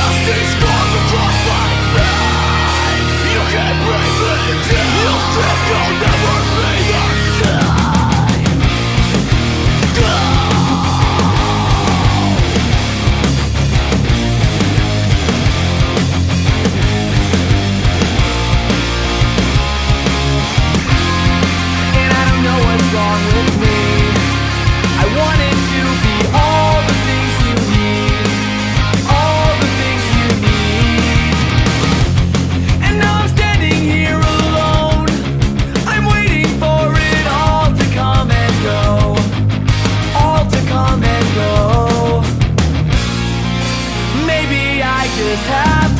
just have to let